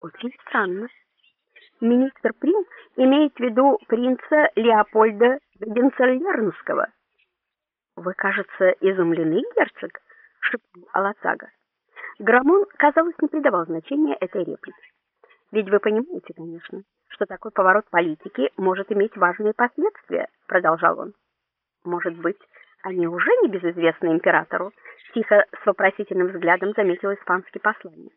Очень странно. Министр Прим имеет в виду принца Леопольда Генцеллернского. Вы, кажется, изумлены, герцог, шепнул Алацага. Грамон, казалось, не придавал значения этой реплике. Ведь вы понимаете, конечно, что такой поворот политики может иметь важные последствия, продолжал он. Может быть, они уже не безызвестны императору? Тихо с вопросительным взглядом заметил испанский посланник.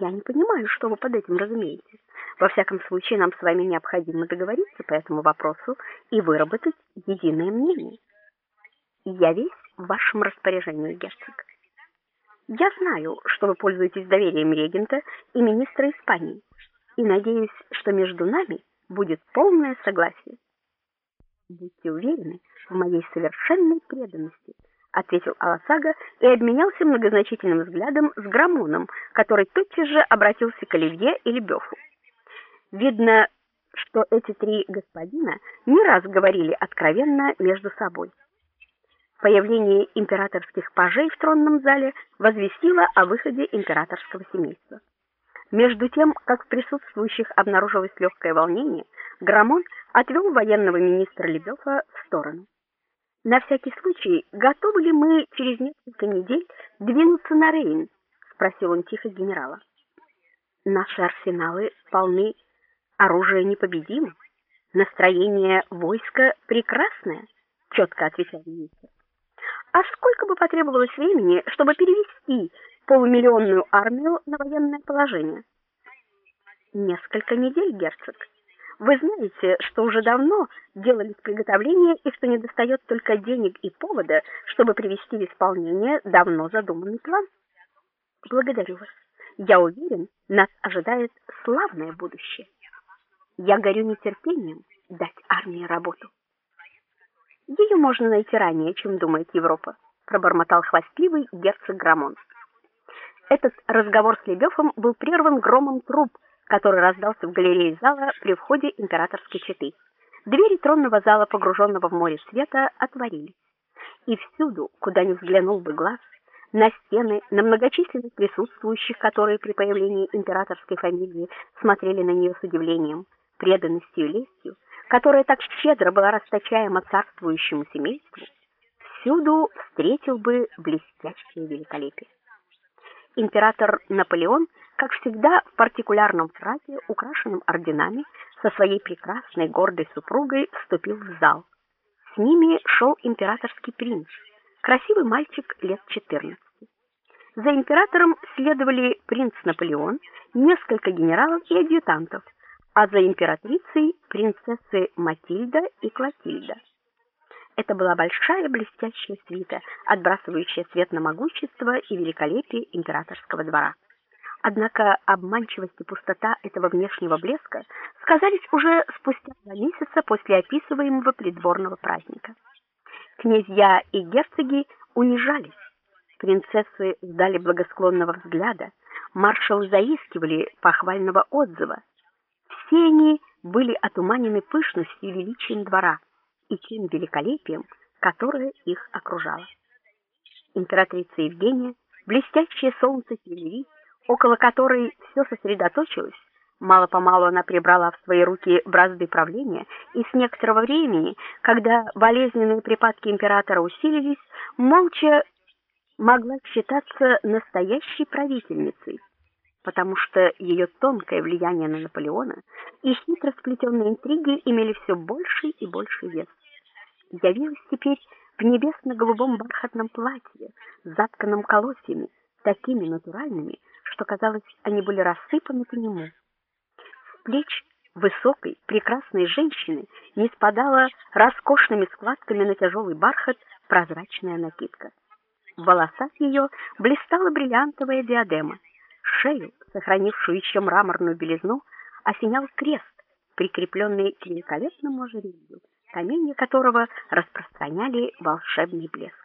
Я не понимаю, что вы под этим разумеете. Во всяком случае, нам с вами необходимо договориться по этому вопросу и выработать единое мнение. Я весь в вашем распоряжении, герцог. Я знаю, что вы пользуетесь доверием регента и министра Испании, и надеюсь, что между нами будет полное согласие. Будьте уверены в моей совершенной преданности, ответил Аласага и обменялся многозначительным взглядом с Грамоном, который тотчас же обратился к Оливье и Лебёфу. Видно, что эти три господина не раз говорили откровенно между собой. Появление императорских пажей в тронном зале возвестило о выходе императорского семейства. Между тем, как в присутствующих обнаружилось легкое волнение, Грамон отвел военного министра Лебёва в сторону. На всякий случай, готовы ли мы через несколько недель двинуться на Рейн? спросил он тихо генерала. Наши арсеналы полны, оружие непобедимо, настроение войска прекрасное, четко ответил министр. А сколько бы потребовалось времени, чтобы перевести полумиллионную армию на военное положение? Несколько недель, герцог. Вы знаете, что уже давно делались приготовления и что недостает только денег и повода, чтобы привести в исполнение давно задуманный план. Благодарю вас. Я уверен, нас ожидает славное будущее. Я горю нетерпением дать армии работу. Ее можно найти ранее, чем думает Европа, пробормотал хвастливый герцог Грамон. Этот разговор с Лебёвым был прерван громом труб, который раздался в галерее зала при входе императорской четы. Двери тронного зала, погруженного в море света, отворились. И всюду, куда ни взглянул бы глаз, на стены, на многочисленных присутствующих, которые при появлении императорской фамилии смотрели на нее с удивлением, преданностью и лестью, которая так щедро была расточаема царствующему семейству, всюду встретил бы блестящее великолепие. Император Наполеон как всегда, в партикулярном фраке, украшенном орденами, со своей прекрасной гордой супругой вступил в зал. С ними шел императорский принц, красивый мальчик лет 14. За императором следовали принц Наполеон, несколько генералов и адъютантов, а за императрицей принцессы Матильда и Клотильда. Это была большая блестящая свита, отбрасывающая свет на могущество и великолепие императорского двора. Однако обманчивость и пустота этого внешнего блеска сказались уже спустя два месяца после описываемого придворного праздника. Князья и герцоги унижались, принцессы ждали благосклонного взгляда, маршалы заискивали похвального отзыва. Все они были отуманены пышностью и величием двора и тем великолепием, которое их окружало. Императрица Евгения, блестящее солнце Тюильри, около которой все сосредоточилось, мало-помалу она прибрала в свои руки бразды правления, и с некоторого времени, когда болезненные припадки императора усилились, молча могла считаться настоящей правительницей, потому что ее тонкое влияние на Наполеона и хитро сплетенные интриги имели все больший и больший вес. Явилась теперь в небесно-голубом бархатном платье, затканном колосьями, такими натуральными, что казалось, они были рассыпаны по нему. С плеч высокой, прекрасной женщины не спадала роскошными складками на тяжелый бархат прозрачная накидка. В волосах ее блистала бриллиантовая диадема. Шею, сохранившую еще мраморную белизну, осенял крест, прикрепленный к великолепному ожерелью, камни которого распространяли волшебный блеск.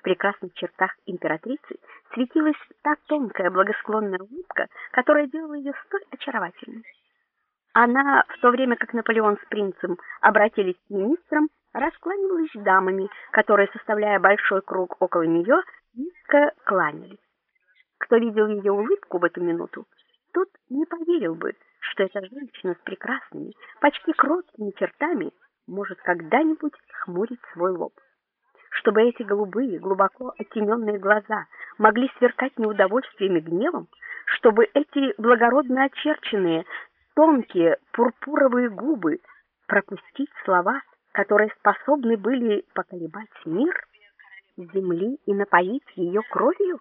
В прекрасных чертах императрицы светилась та тонкая благосклонная улыбка, которая делала ее столь очаровательной. Она, в то время как Наполеон с принцем обратились к министрам, раскланивалась с дамами, которые, составляя большой круг около нее, низко кланялись. Кто видел ее улыбку в эту минуту, тот поверил бы, что эта женщина с прекрасными, почти кроткими чертами может когда-нибудь хмурить свой лоб. Чтобы эти голубые, глубоко оттененные глаза могли сверкать неудовольствием и гневом, чтобы эти благородно очерченные, тонкие пурпуровые губы пропустить слова, которые способны были поколебать мир земли и напоить ее кровью?